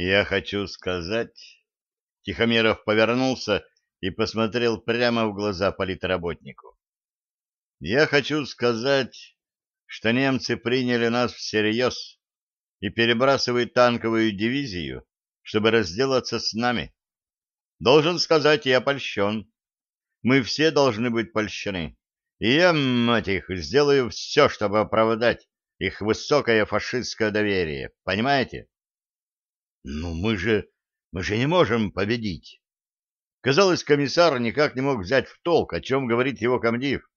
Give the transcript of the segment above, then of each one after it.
Я хочу сказать... Тихомиров повернулся и посмотрел прямо в глаза политработнику. Я хочу сказать, что немцы приняли нас всерьез и перебрасывают танковую дивизию, чтобы разделаться с нами. Должен сказать, я польщен. Мы все должны быть польщены. И я, мать их, сделаю все, чтобы оправдать их высокое фашистское доверие. Понимаете? Ну, мы же... мы же не можем победить. Казалось, комиссар никак не мог взять в толк, о чем говорит его комдив.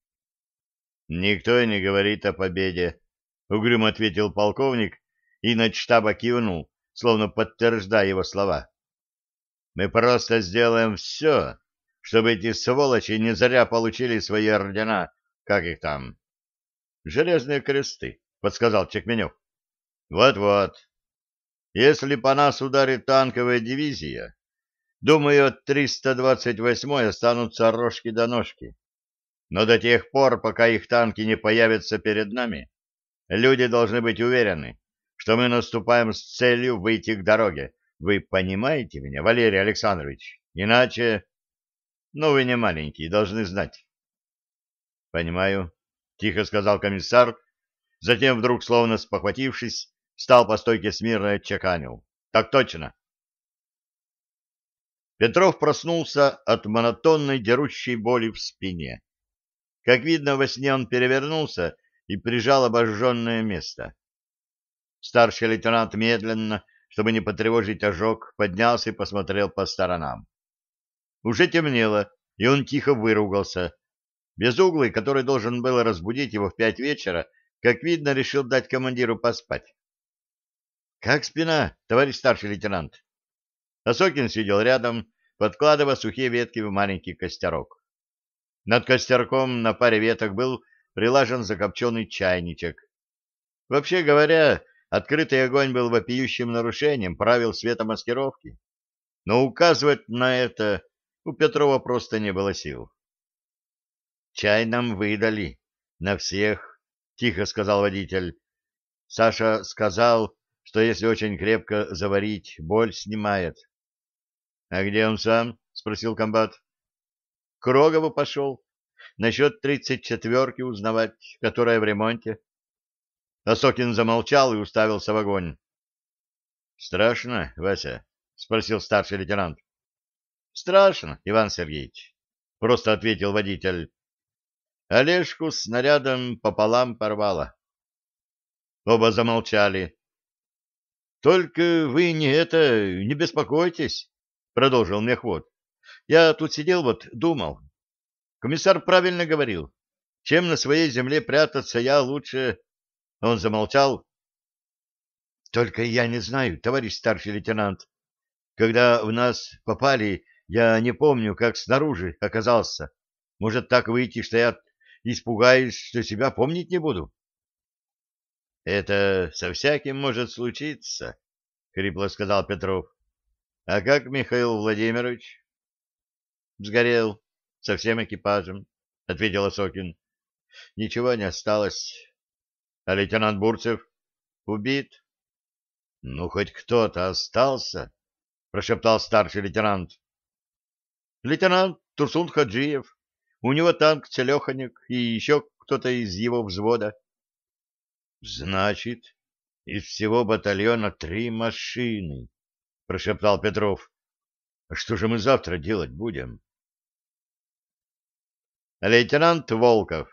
Никто и не говорит о победе, — угрюмо ответил полковник и на штаба кивнул, словно подтверждая его слова. Мы просто сделаем все, чтобы эти сволочи не зря получили свои ордена, как их там. Железные кресты, — подсказал Чекменев. Вот-вот. Если по нас ударит танковая дивизия, думаю, от 328-й останутся рожки до ножки. Но до тех пор, пока их танки не появятся перед нами, люди должны быть уверены, что мы наступаем с целью выйти к дороге. Вы понимаете меня, Валерий Александрович? Иначе... Ну, вы не маленькие, должны знать. — Понимаю, — тихо сказал комиссар, затем вдруг, словно спохватившись, встал по стойке смирно и отчеканил. — Так точно. Петров проснулся от монотонной дерущей боли в спине. Как видно, во сне он перевернулся и прижал обожженное место. Старший лейтенант медленно, чтобы не потревожить ожог, поднялся и посмотрел по сторонам. Уже темнело, и он тихо выругался. Безуглый, который должен был разбудить его в пять вечера, как видно, решил дать командиру поспать. — Как спина, товарищ старший лейтенант? Осокин сидел рядом, подкладывая сухие ветки в маленький костерок. Над костерком на паре веток был прилажен закопченный чайничек. Вообще говоря, открытый огонь был вопиющим нарушением правил светомаскировки. Но указывать на это у Петрова просто не было сил. «Чай нам выдали. На всех», — тихо сказал водитель. Саша сказал, что если очень крепко заварить, боль снимает. «А где он сам?» — спросил комбат. К Рогову пошел. Насчет тридцать четверки узнавать, которая в ремонте. Осокин замолчал и уставился в огонь. — Страшно, Вася? — спросил старший лейтенант. — Страшно, Иван Сергеевич, — просто ответил водитель. Олежку снарядом пополам порвало. Оба замолчали. — Только вы не это, не беспокойтесь, — продолжил мехвод. Я тут сидел вот, думал. Комиссар правильно говорил. Чем на своей земле прятаться, я лучше... Он замолчал. Только я не знаю, товарищ старший лейтенант. Когда в нас попали, я не помню, как снаружи оказался. Может так выйти, что я испугаюсь, что себя помнить не буду. — Это со всяким может случиться, — хрипло сказал Петров. — А как Михаил Владимирович? Сгорел со всем экипажем, — ответил Осокин. — Ничего не осталось. А лейтенант Бурцев убит. — Ну, хоть кто-то остался, — прошептал старший лейтенант. — Лейтенант Турсун Хаджиев. У него танк целеханик и еще кто-то из его взвода. — Значит, из всего батальона три машины, — прошептал Петров. — А что же мы завтра делать будем? — Лейтенант Волков.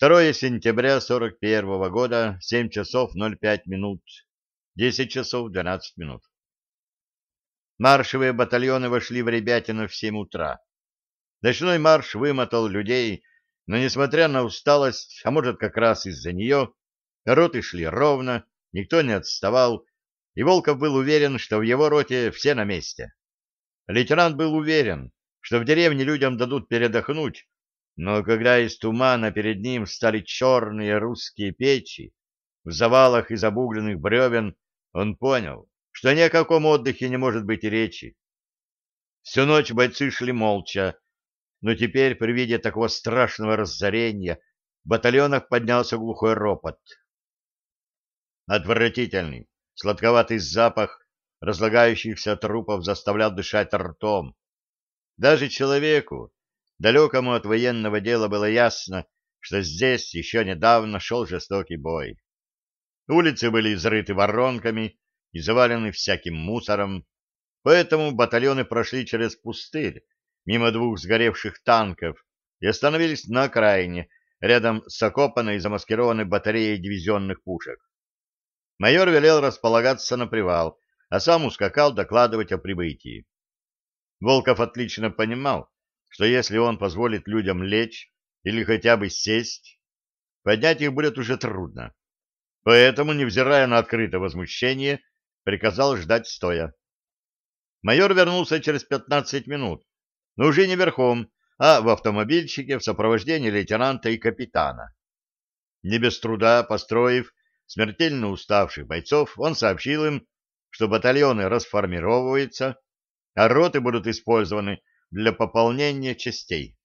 2 сентября 41 -го года, 7 часов 05 минут, 10 часов 12 минут. Маршевые батальоны вошли в Ребятино в 7 утра. Ночной марш вымотал людей, но, несмотря на усталость, а может, как раз из-за нее, роты шли ровно, никто не отставал, и Волков был уверен, что в его роте все на месте. Лейтенант был уверен, что в деревне людям дадут передохнуть, но когда из тумана перед ним стали черные русские печи, в завалах из обугленных бревен, он понял, что ни о каком отдыхе не может быть и речи. Всю ночь бойцы шли молча, но теперь при виде такого страшного разорения в батальонах поднялся глухой ропот. Отвратительный, сладковатый запах разлагающихся трупов заставлял дышать ртом. Даже человеку, далекому от военного дела, было ясно, что здесь еще недавно шел жестокий бой. Улицы были изрыты воронками и завалены всяким мусором, поэтому батальоны прошли через пустырь, мимо двух сгоревших танков, и остановились на окраине, рядом с окопанной и замаскированной батареей дивизионных пушек. Майор велел располагаться на привал, а сам ускакал докладывать о прибытии. Волков отлично понимал, что если он позволит людям лечь или хотя бы сесть, поднять их будет уже трудно. Поэтому, невзирая на открытое возмущение, приказал ждать стоя. Майор вернулся через пятнадцать минут, но уже не верхом, а в автомобильчике в сопровождении лейтенанта и капитана. Не без труда построив смертельно уставших бойцов, он сообщил им, что батальоны расформировываются, а роты будут использованы для пополнения частей.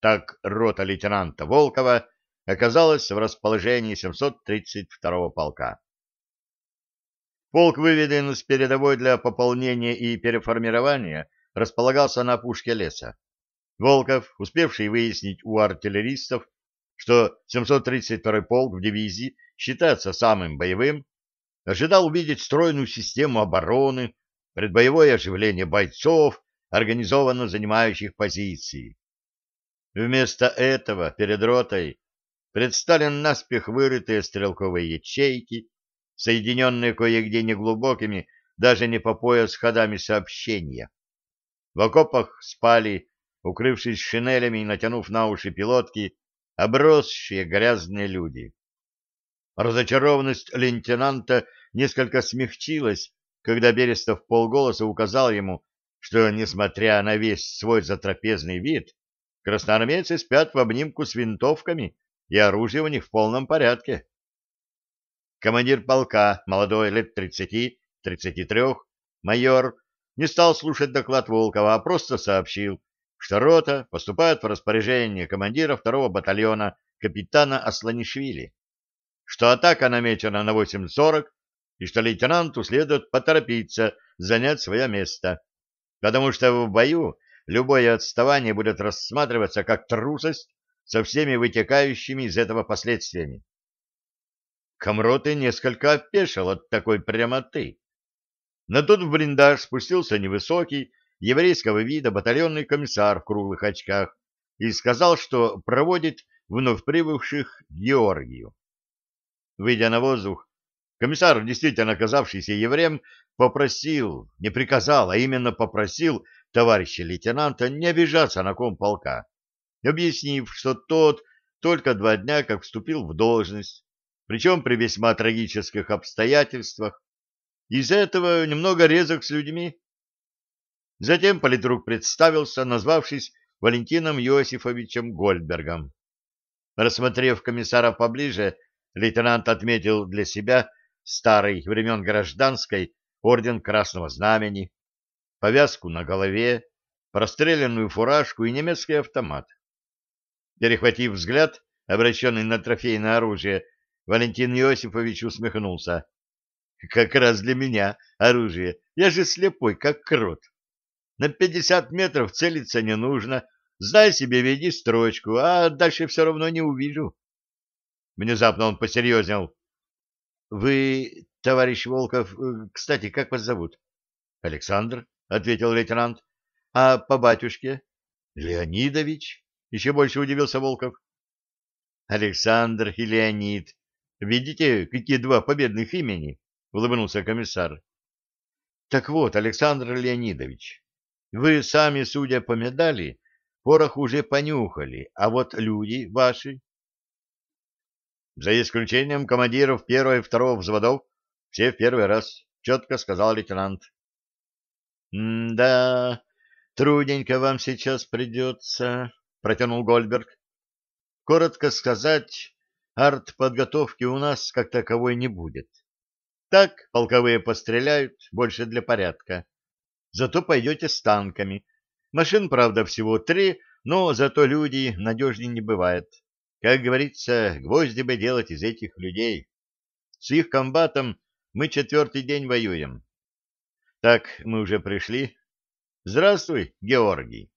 Так рота лейтенанта Волкова оказалась в расположении 732-го полка. Полк, выведен с передовой для пополнения и переформирования, располагался на опушке леса. Волков, успевший выяснить у артиллеристов, что 732-й полк в дивизии считается самым боевым, ожидал увидеть стройную систему обороны, предбоевое оживление бойцов, организованно занимающих позиции. Вместо этого перед ротой представлен наспех вырытые стрелковые ячейки, соединенные кое-где неглубокими, даже не по пояс ходами сообщения. В окопах спали, укрывшись шинелями и натянув на уши пилотки, обросшие грязные люди. Разочарованность лейтенанта несколько смягчилась, когда Берестов полголоса указал ему, что, несмотря на весь свой затрапезный вид, красноармейцы спят в обнимку с винтовками, и оружие у них в полном порядке. Командир полка, молодой, лет тридцати, тридцати трех, майор, не стал слушать доклад Волкова, а просто сообщил, что рота поступает в распоряжение командира второго батальона капитана Асланишвили, что атака намечена на 8.40 и что лейтенанту следует поторопиться занять свое место, потому что в бою любое отставание будет рассматриваться как трусость со всеми вытекающими из этого последствиями. Комроты несколько опешил от такой прямоты. Но тут в блиндаж спустился невысокий, еврейского вида батальонный комиссар в круглых очках и сказал, что проводит вновь прибывших Георгию. Выйдя на воздух, комиссар, действительно оказавшийся евреем, попросил, не приказал, а именно попросил товарища лейтенанта не обижаться на ком полка, объяснив, что тот только два дня как вступил в должность, причем при весьма трагических обстоятельствах, из-за этого немного резок с людьми. Затем политрук представился, назвавшись Валентином Иосифовичем Гольдбергом. Рассмотрев комиссара поближе, лейтенант отметил для себя старый времен гражданской орден Красного Знамени, повязку на голове, простреленную фуражку и немецкий автомат. Перехватив взгляд, обращенный на трофейное оружие, Валентин Иосифович усмехнулся. «Как раз для меня оружие. Я же слепой, как крот. На пятьдесят метров целиться не нужно. Знай себе, веди строчку, а дальше все равно не увижу. Внезапно он посерьезнел. — Вы, товарищ Волков, э, кстати, как вас зовут? — Александр, — ответил лейтенант. — А по батюшке? — Леонидович, — еще больше удивился Волков. — Александр и Леонид. Видите, какие два победных имени? — улыбнулся комиссар. — Так вот, Александр Леонидович, вы сами, судя по медали, порох уже понюхали, а вот люди ваши... За исключением командиров первого и второго взводов, все в первый раз, четко сказал лейтенант. — Да, трудненько вам сейчас придется, — протянул Гольберг. — Коротко сказать, артподготовки у нас как таковой не будет. Так полковые постреляют, больше для порядка. Зато пойдете с танками. Машин, правда, всего три, но зато люди надежнее не бывает. Как говорится, гвозди бы делать из этих людей. С их комбатом мы четвертый день воюем. Так, мы уже пришли. Здравствуй, Георгий.